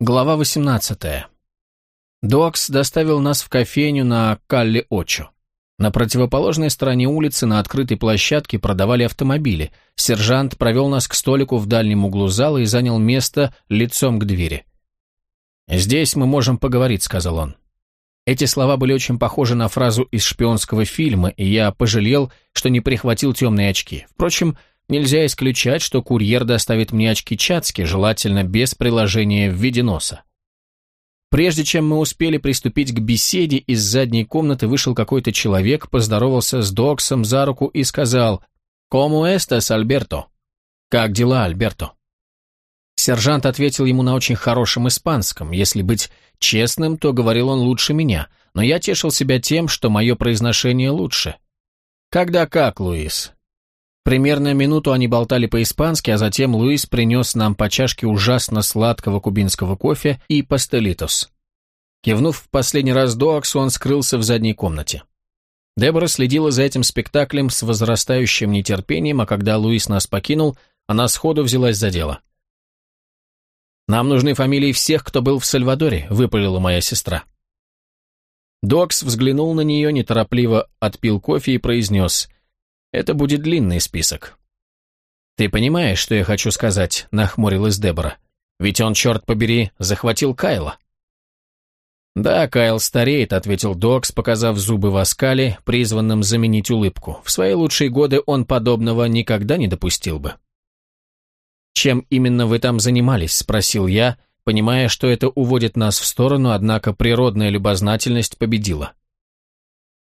Глава 18. Докс доставил нас в кофейню на Калли-Очо. На противоположной стороне улицы на открытой площадке продавали автомобили. Сержант провел нас к столику в дальнем углу зала и занял место лицом к двери. «Здесь мы можем поговорить», — сказал он. Эти слова были очень похожи на фразу из шпионского фильма, и я пожалел, что не прихватил темные очки. Впрочем, Нельзя исключать, что курьер доставит мне очки Чацки, желательно без приложения в виде носа. Прежде чем мы успели приступить к беседе, из задней комнаты вышел какой-то человек, поздоровался с Доксом за руку и сказал «Кому эстас, Альберто?» «Как дела, Альберто?» Сержант ответил ему на очень хорошем испанском. Если быть честным, то говорил он лучше меня, но я тешил себя тем, что мое произношение лучше. «Когда как, Луис? Примерно минуту они болтали по-испански, а затем Луис принес нам по чашке ужасно сладкого кубинского кофе и пастелитос. Кивнув в последний раз Доаксу, он скрылся в задней комнате. Дебора следила за этим спектаклем с возрастающим нетерпением, а когда Луис нас покинул, она сходу взялась за дело. «Нам нужны фамилии всех, кто был в Сальвадоре», — выпалила моя сестра. Докс взглянул на нее, неторопливо отпил кофе и произнес это будет длинный список. «Ты понимаешь, что я хочу сказать?» – нахмурилась Дебора. «Ведь он, черт побери, захватил Кайла». «Да, Кайл стареет», — ответил Докс, показав зубы в оскале, призванном заменить улыбку. «В свои лучшие годы он подобного никогда не допустил бы». «Чем именно вы там занимались?» — спросил я, понимая, что это уводит нас в сторону, однако природная любознательность победила.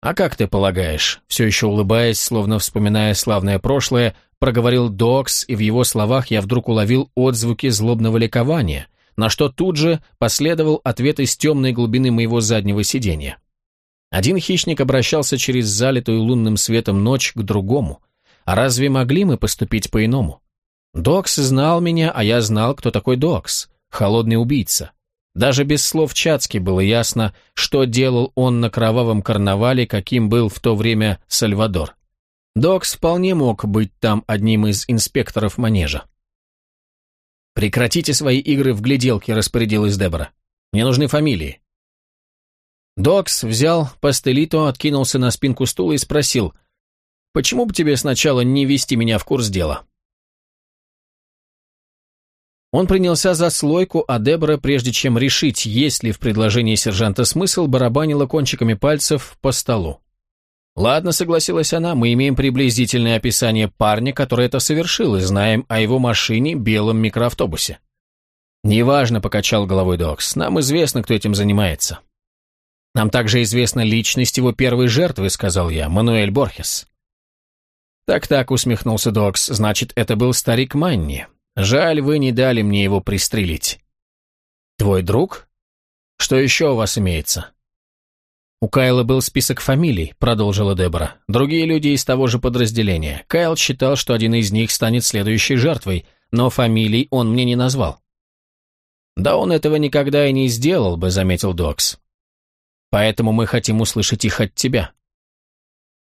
«А как ты полагаешь?» Все еще улыбаясь, словно вспоминая славное прошлое, проговорил Докс, и в его словах я вдруг уловил отзвуки злобного ликования, на что тут же последовал ответ из темной глубины моего заднего сиденья. Один хищник обращался через залитую лунным светом ночь к другому. А разве могли мы поступить по-иному? Докс знал меня, а я знал, кто такой Докс. Холодный убийца. Даже без слов Чацки было ясно, что делал он на кровавом карнавале, каким был в то время Сальвадор. Докс вполне мог быть там одним из инспекторов манежа. «Прекратите свои игры в гляделки», — распорядилась Дебора. «Мне нужны фамилии». Докс взял пастелито, откинулся на спинку стула и спросил, «Почему бы тебе сначала не ввести меня в курс дела?» Он принялся за слойку, а Дебора, прежде чем решить, есть ли в предложении сержанта смысл, барабанила кончиками пальцев по столу. «Ладно», — согласилась она, — «мы имеем приблизительное описание парня, который это совершил, и знаем о его машине, белом микроавтобусе». «Неважно», — покачал головой Докс, — «нам известно, кто этим занимается». «Нам также известна личность его первой жертвы», — сказал я, — «Мануэль Борхес». «Так-так», — усмехнулся Докс, — «значит, это был старик Манни. Жаль, вы не дали мне его пристрелить. Твой друг? Что еще у вас имеется? У Кайла был список фамилий, продолжила Дебора. Другие люди из того же подразделения. Кайл считал, что один из них станет следующей жертвой, но фамилий он мне не назвал. Да он этого никогда и не сделал бы, заметил Докс. Поэтому мы хотим услышать их от тебя.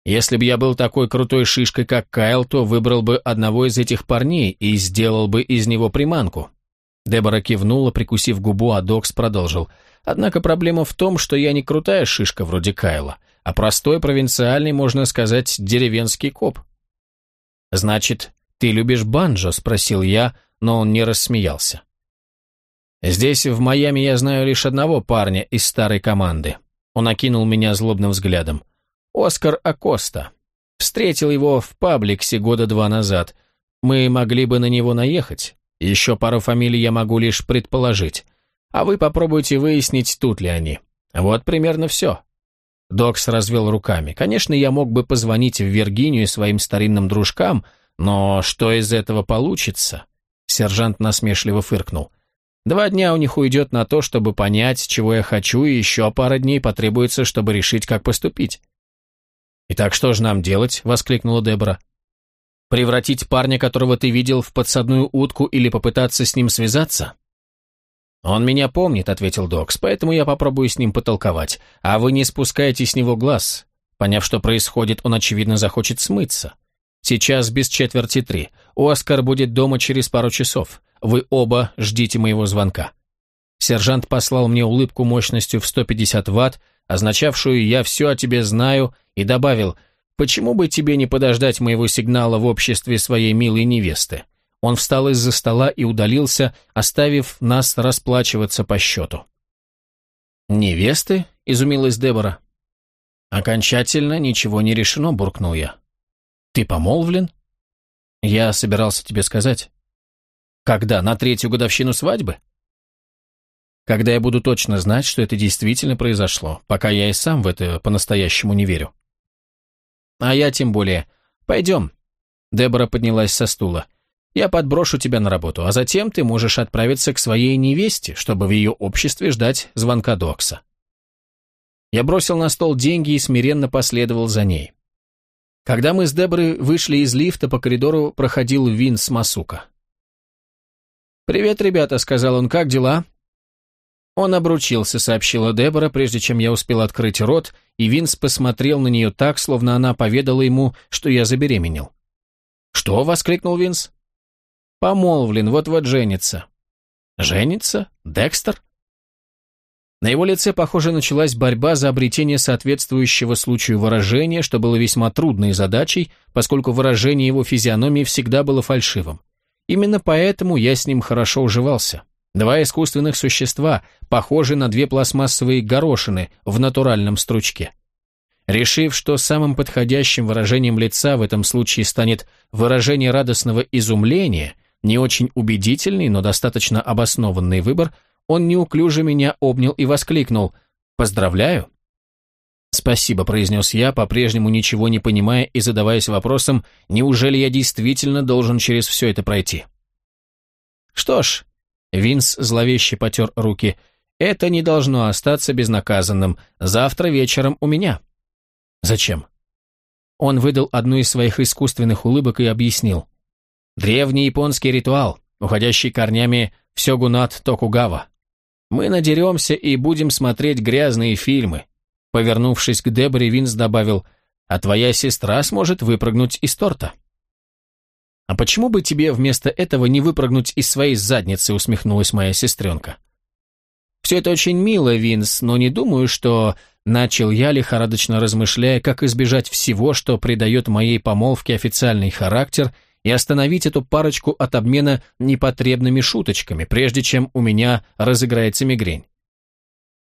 Если бы я был такой крутой шишкой, как Кайл, то выбрал бы одного из этих парней и сделал бы из него приманку. Дебора кивнула, прикусив губу, а Докс продолжил. Однако проблема в том, что я не крутая шишка вроде Кайла, а простой провинциальный, можно сказать, деревенский коп. «Значит, ты любишь банджо?» – спросил я, но он не рассмеялся. «Здесь, в Майами, я знаю лишь одного парня из старой команды». Он окинул меня злобным взглядом. Оскар Акоста. Встретил его в пабликсе года два назад. Мы могли бы на него наехать. Еще пару фамилий я могу лишь предположить. А вы попробуйте выяснить, тут ли они. Вот примерно все. Докс развел руками. Конечно, я мог бы позвонить в Виргинию своим старинным дружкам, но что из этого получится? Сержант насмешливо фыркнул. Два дня у них уйдет на то, чтобы понять, чего я хочу, и еще пара дней потребуется, чтобы решить, как поступить. «Итак, что же нам делать?» — воскликнула Дебора. «Превратить парня, которого ты видел, в подсадную утку или попытаться с ним связаться?» «Он меня помнит», — ответил Докс, «поэтому я попробую с ним потолковать. А вы не спускайте с него глаз. Поняв, что происходит, он, очевидно, захочет смыться. Сейчас без четверти три. Оскар будет дома через пару часов. Вы оба ждите моего звонка». Сержант послал мне улыбку мощностью в 150 ватт, означавшую «я все о тебе знаю», и добавил «почему бы тебе не подождать моего сигнала в обществе своей милой невесты?» Он встал из-за стола и удалился, оставив нас расплачиваться по счету. «Невесты?» — изумилась Дебора. «Окончательно ничего не решено», — буркнул я. «Ты помолвлен?» «Я собирался тебе сказать». «Когда? На третью годовщину свадьбы?» «Когда я буду точно знать, что это действительно произошло, пока я и сам в это по-настоящему не верю». «А я тем более. Пойдем». Дебора поднялась со стула. «Я подброшу тебя на работу, а затем ты можешь отправиться к своей невесте, чтобы в ее обществе ждать звонка Докса». Я бросил на стол деньги и смиренно последовал за ней. Когда мы с Деборой вышли из лифта, по коридору проходил Винс Масука. «Привет, ребята», — сказал он, — «как дела?» Он обручился, сообщила Дебора, прежде чем я успел открыть рот, и Винс посмотрел на нее так, словно она поведала ему, что я забеременел. «Что?» — воскликнул Винс. «Помолвлен, вот-вот женится». «Женится? Декстер?» На его лице, похоже, началась борьба за обретение соответствующего случаю выражения, что было весьма трудной задачей, поскольку выражение его физиономии всегда было фальшивым. Именно поэтому я с ним хорошо уживался. Два искусственных существа, похожие на две пластмассовые горошины в натуральном стручке. Решив, что самым подходящим выражением лица в этом случае станет выражение радостного изумления, не очень убедительный, но достаточно обоснованный выбор, он неуклюже меня обнял и воскликнул «Поздравляю!» «Спасибо», — произнес я, по-прежнему ничего не понимая и задаваясь вопросом, неужели я действительно должен через все это пройти? «Что ж, Винс зловеще потер руки. «Это не должно остаться безнаказанным. Завтра вечером у меня». «Зачем?» Он выдал одну из своих искусственных улыбок и объяснил. «Древний японский ритуал, уходящий корнями в Сёгунат Токугава. Мы надеремся и будем смотреть грязные фильмы». Повернувшись к Деборе, Винс добавил, «А твоя сестра сможет выпрыгнуть из торта». «А почему бы тебе вместо этого не выпрыгнуть из своей задницы?» усмехнулась моя сестренка. «Все это очень мило, Винс, но не думаю, что...» Начал я, лихорадочно размышляя, как избежать всего, что придает моей помолвке официальный характер, и остановить эту парочку от обмена непотребными шуточками, прежде чем у меня разыграется мигрень.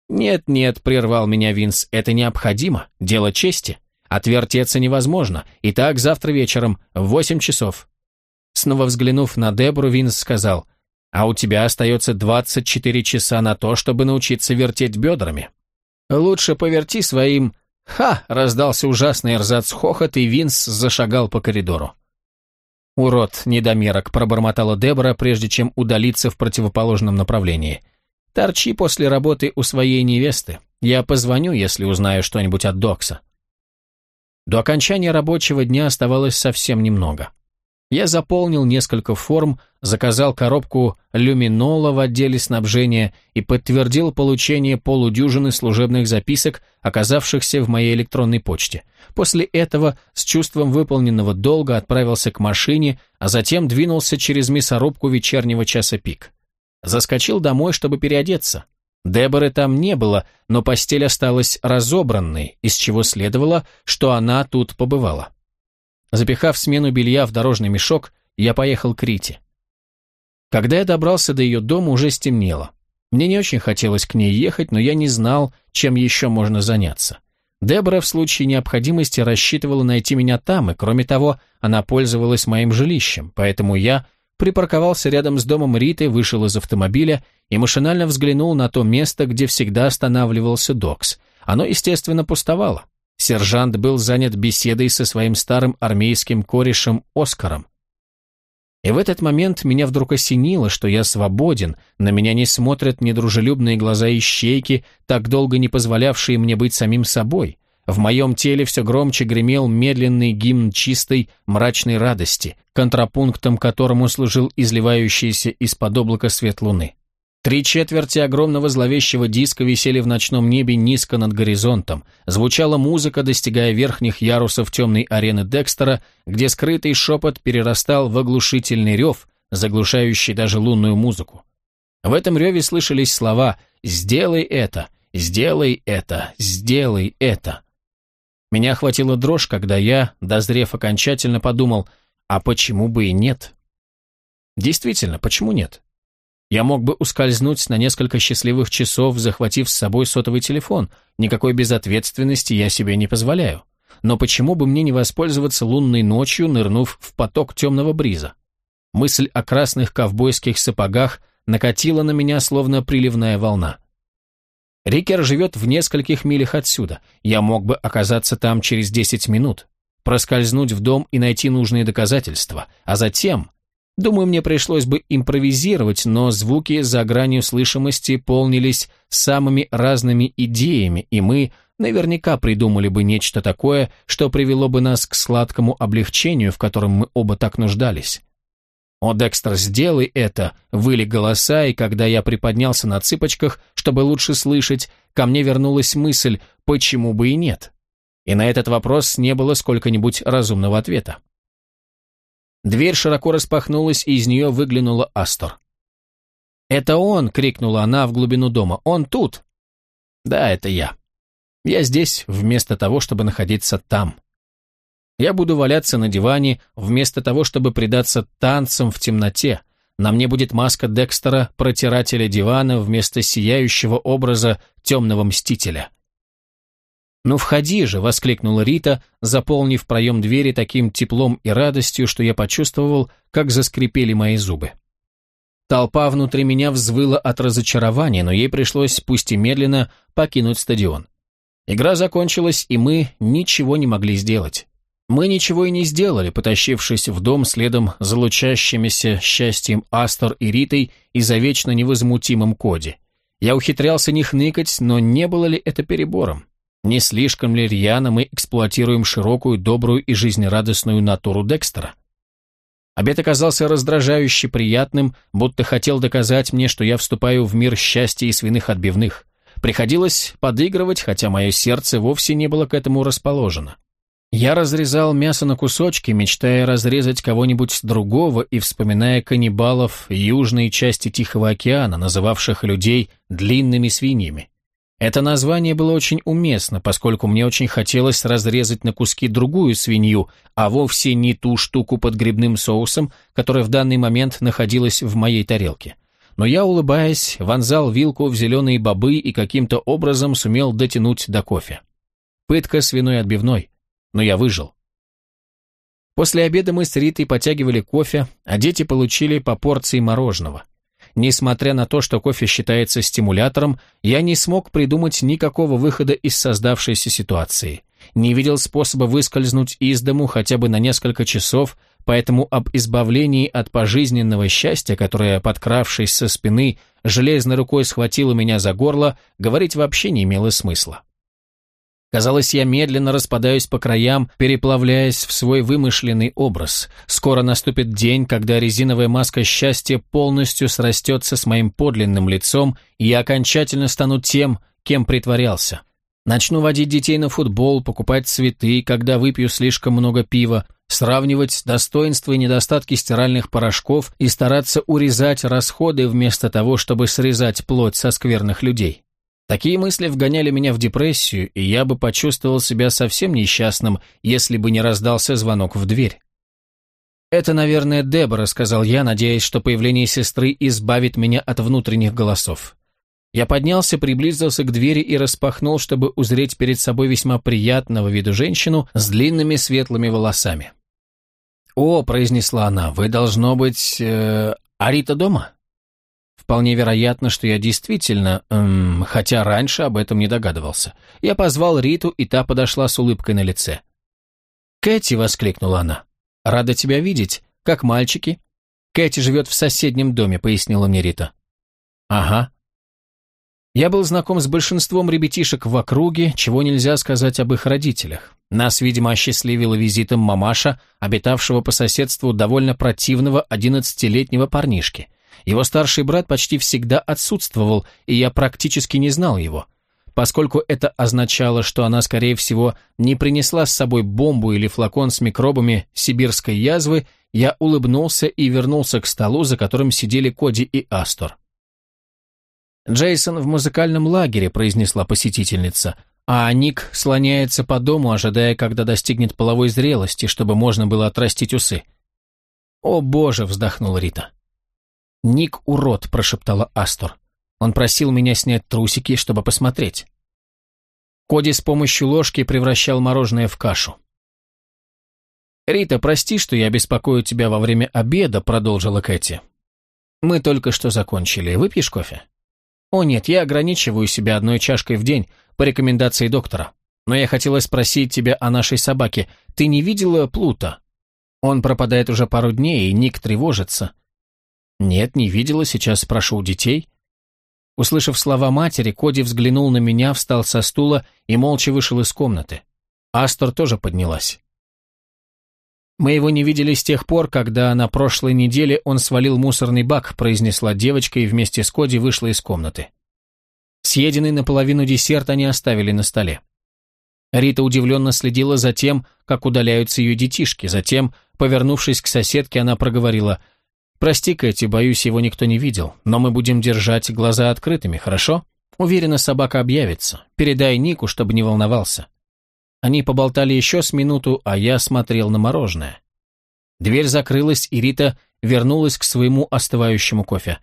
«Нет-нет», — прервал меня Винс, — «это необходимо, дело чести. Отвертеться невозможно. Итак, завтра вечером, в восемь часов. Снова взглянув на Дебру, Винс сказал, «А у тебя остается 24 часа на то, чтобы научиться вертеть бедрами. Лучше поверти своим...» «Ха!» — раздался ужасный рзац хохот, и Винс зашагал по коридору. «Урод, недомерок», — пробормотала Дебора, прежде чем удалиться в противоположном направлении. «Торчи после работы у своей невесты. Я позвоню, если узнаю что-нибудь от Докса». До окончания рабочего дня оставалось совсем немного. Я заполнил несколько форм, заказал коробку люминола в отделе снабжения и подтвердил получение полудюжины служебных записок, оказавшихся в моей электронной почте. После этого с чувством выполненного долга отправился к машине, а затем двинулся через мясорубку вечернего часа пик. Заскочил домой, чтобы переодеться. Деборы там не было, но постель осталась разобранной, из чего следовало, что она тут побывала. Запихав смену белья в дорожный мешок, я поехал к Рите. Когда я добрался до ее дома, уже стемнело. Мне не очень хотелось к ней ехать, но я не знал, чем еще можно заняться. Дебора в случае необходимости рассчитывала найти меня там, и, кроме того, она пользовалась моим жилищем, поэтому я припарковался рядом с домом Риты, вышел из автомобиля и машинально взглянул на то место, где всегда останавливался Докс. Оно, естественно, пустовало. Сержант был занят беседой со своим старым армейским корешем Оскаром. И в этот момент меня вдруг осенило, что я свободен, на меня не смотрят недружелюбные глаза ищейки, так долго не позволявшие мне быть самим собой. В моем теле все громче гремел медленный гимн чистой, мрачной радости, контрапунктом которому служил изливающийся из-под облака свет луны. Три четверти огромного зловещего диска висели в ночном небе низко над горизонтом. Звучала музыка, достигая верхних ярусов темной арены Декстера, где скрытый шепот перерастал в оглушительный рев, заглушающий даже лунную музыку. В этом реве слышались слова «Сделай это! Сделай это! Сделай это!» Меня охватила дрожь, когда я, дозрев окончательно, подумал, а почему бы и нет? Действительно, почему нет? Я мог бы ускользнуть на несколько счастливых часов, захватив с собой сотовый телефон. Никакой безответственности я себе не позволяю. Но почему бы мне не воспользоваться лунной ночью, нырнув в поток темного бриза? Мысль о красных ковбойских сапогах накатила на меня, словно приливная волна. Рикер живет в нескольких милях отсюда. Я мог бы оказаться там через десять минут, проскользнуть в дом и найти нужные доказательства, а затем Думаю, мне пришлось бы импровизировать, но звуки за гранью слышимости полнились самыми разными идеями, и мы наверняка придумали бы нечто такое, что привело бы нас к сладкому облегчению, в котором мы оба так нуждались. «О, Декстер, сделай это!» — выли голоса, и когда я приподнялся на цыпочках, чтобы лучше слышать, ко мне вернулась мысль, почему бы и нет. И на этот вопрос не было сколько-нибудь разумного ответа. Дверь широко распахнулась, и из нее выглянула Астор. «Это он!» — крикнула она в глубину дома. «Он тут!» «Да, это я. Я здесь вместо того, чтобы находиться там. Я буду валяться на диване вместо того, чтобы предаться танцам в темноте. На мне будет маска Декстера, протирателя дивана, вместо сияющего образа темного мстителя. «Ну входи же!» — воскликнула Рита, заполнив проем двери таким теплом и радостью, что я почувствовал, как заскрипели мои зубы. Толпа внутри меня взвыла от разочарования, но ей пришлось, пусть и медленно, покинуть стадион. Игра закончилась, и мы ничего не могли сделать. Мы ничего и не сделали, потащившись в дом следом за лучащимися счастьем Астор и Ритой и за вечно невозмутимым Коди. Я ухитрялся не хныкать, но не было ли это перебором? Не слишком ли рьяно мы эксплуатируем широкую, добрую и жизнерадостную натуру Декстера? Обед оказался раздражающе приятным, будто хотел доказать мне, что я вступаю в мир счастья и свиных отбивных. Приходилось подыгрывать, хотя мое сердце вовсе не было к этому расположено. Я разрезал мясо на кусочки, мечтая разрезать кого-нибудь другого и вспоминая каннибалов южной части Тихого океана, называвших людей длинными свиньями. Это название было очень уместно, поскольку мне очень хотелось разрезать на куски другую свинью, а вовсе не ту штуку под грибным соусом, которая в данный момент находилась в моей тарелке. Но я, улыбаясь, вонзал вилку в зеленые бобы и каким-то образом сумел дотянуть до кофе. Пытка свиной отбивной. Но я выжил. После обеда мы с Ритой потягивали кофе, а дети получили по порции мороженого. Несмотря на то, что кофе считается стимулятором, я не смог придумать никакого выхода из создавшейся ситуации. Не видел способа выскользнуть из дому хотя бы на несколько часов, поэтому об избавлении от пожизненного счастья, которое, подкравшись со спины, железной рукой схватило меня за горло, говорить вообще не имело смысла. Казалось, я медленно распадаюсь по краям, переплавляясь в свой вымышленный образ. Скоро наступит день, когда резиновая маска счастья полностью срастется с моим подлинным лицом, и я окончательно стану тем, кем притворялся. Начну водить детей на футбол, покупать цветы, когда выпью слишком много пива, сравнивать достоинства и недостатки стиральных порошков и стараться урезать расходы вместо того, чтобы срезать плоть со скверных людей. Такие мысли вгоняли меня в депрессию, и я бы почувствовал себя совсем несчастным, если бы не раздался звонок в дверь. «Это, наверное, Дебора», — сказал я, надеясь, что появление сестры избавит меня от внутренних голосов. Я поднялся, приблизился к двери и распахнул, чтобы узреть перед собой весьма приятного виду женщину с длинными светлыми волосами. «О», — произнесла она, — «вы, должно быть, э, Арита дома?» Вполне вероятно, что я действительно, эм, хотя раньше об этом не догадывался. Я позвал Риту, и та подошла с улыбкой на лице. «Кэти!» — воскликнула она. «Рада тебя видеть. Как мальчики?» «Кэти живет в соседнем доме», — пояснила мне Рита. «Ага». Я был знаком с большинством ребятишек в округе, чего нельзя сказать об их родителях. Нас, видимо, осчастливила визитом мамаша, обитавшего по соседству довольно противного одиннадцатилетнего парнишки. Его старший брат почти всегда отсутствовал, и я практически не знал его. Поскольку это означало, что она, скорее всего, не принесла с собой бомбу или флакон с микробами сибирской язвы, я улыбнулся и вернулся к столу, за которым сидели Коди и Астор. «Джейсон в музыкальном лагере», — произнесла посетительница, а Ник слоняется по дому, ожидая, когда достигнет половой зрелости, чтобы можно было отрастить усы. «О, боже!» — вздохнула Рита. «Ник урод», — прошептала Астор. «Он просил меня снять трусики, чтобы посмотреть». Коди с помощью ложки превращал мороженое в кашу. «Рита, прости, что я беспокою тебя во время обеда», — продолжила Кэти. «Мы только что закончили. Выпьешь кофе?» «О нет, я ограничиваю себя одной чашкой в день, по рекомендации доктора. Но я хотела спросить тебя о нашей собаке. Ты не видела Плута? Он пропадает уже пару дней, и Ник тревожится». «Нет, не видела, сейчас спрошу у детей». Услышав слова матери, Коди взглянул на меня, встал со стула и молча вышел из комнаты. Астор тоже поднялась. «Мы его не видели с тех пор, когда на прошлой неделе он свалил мусорный бак», произнесла девочка и вместе с Коди вышла из комнаты. Съеденный наполовину десерт они оставили на столе. Рита удивленно следила за тем, как удаляются ее детишки, затем, повернувшись к соседке, она проговорила «Прости, Кэти, боюсь, его никто не видел, но мы будем держать глаза открытыми, хорошо? Уверена, собака объявится. Передай Нику, чтобы не волновался». Они поболтали еще с минуту, а я смотрел на мороженое. Дверь закрылась, и Рита вернулась к своему остывающему кофе.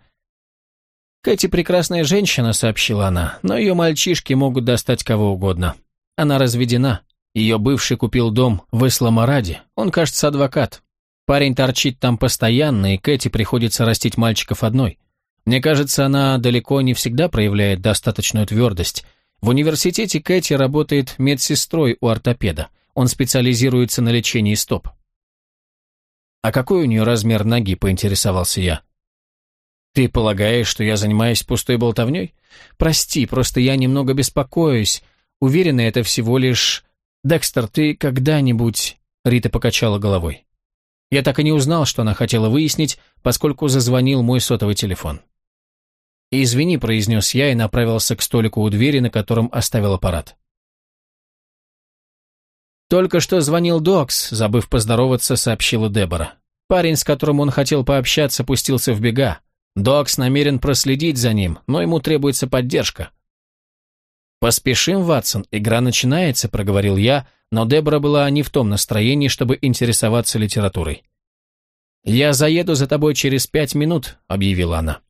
«Кэти прекрасная женщина», — сообщила она, «но ее мальчишки могут достать кого угодно. Она разведена. Ее бывший купил дом в Исламараде. Он, кажется, адвокат. Парень торчит там постоянно, и Кэти приходится растить мальчиков одной. Мне кажется, она далеко не всегда проявляет достаточную твердость, в университете Кэти работает медсестрой у ортопеда. Он специализируется на лечении стоп. «А какой у нее размер ноги?» – поинтересовался я. «Ты полагаешь, что я занимаюсь пустой болтовней? Прости, просто я немного беспокоюсь. Уверена, это всего лишь... Декстер, ты когда-нибудь...» Рита покачала головой. Я так и не узнал, что она хотела выяснить, поскольку зазвонил мой сотовый телефон. «Извини», — произнес я и направился к столику у двери, на котором оставил аппарат. «Только что звонил Докс», — забыв поздороваться, сообщила Дебора. Парень, с которым он хотел пообщаться, пустился в бега. Докс намерен проследить за ним, но ему требуется поддержка. «Поспешим, Ватсон, игра начинается», — проговорил я, но Дебора была не в том настроении, чтобы интересоваться литературой. «Я заеду за тобой через пять минут», — объявила она.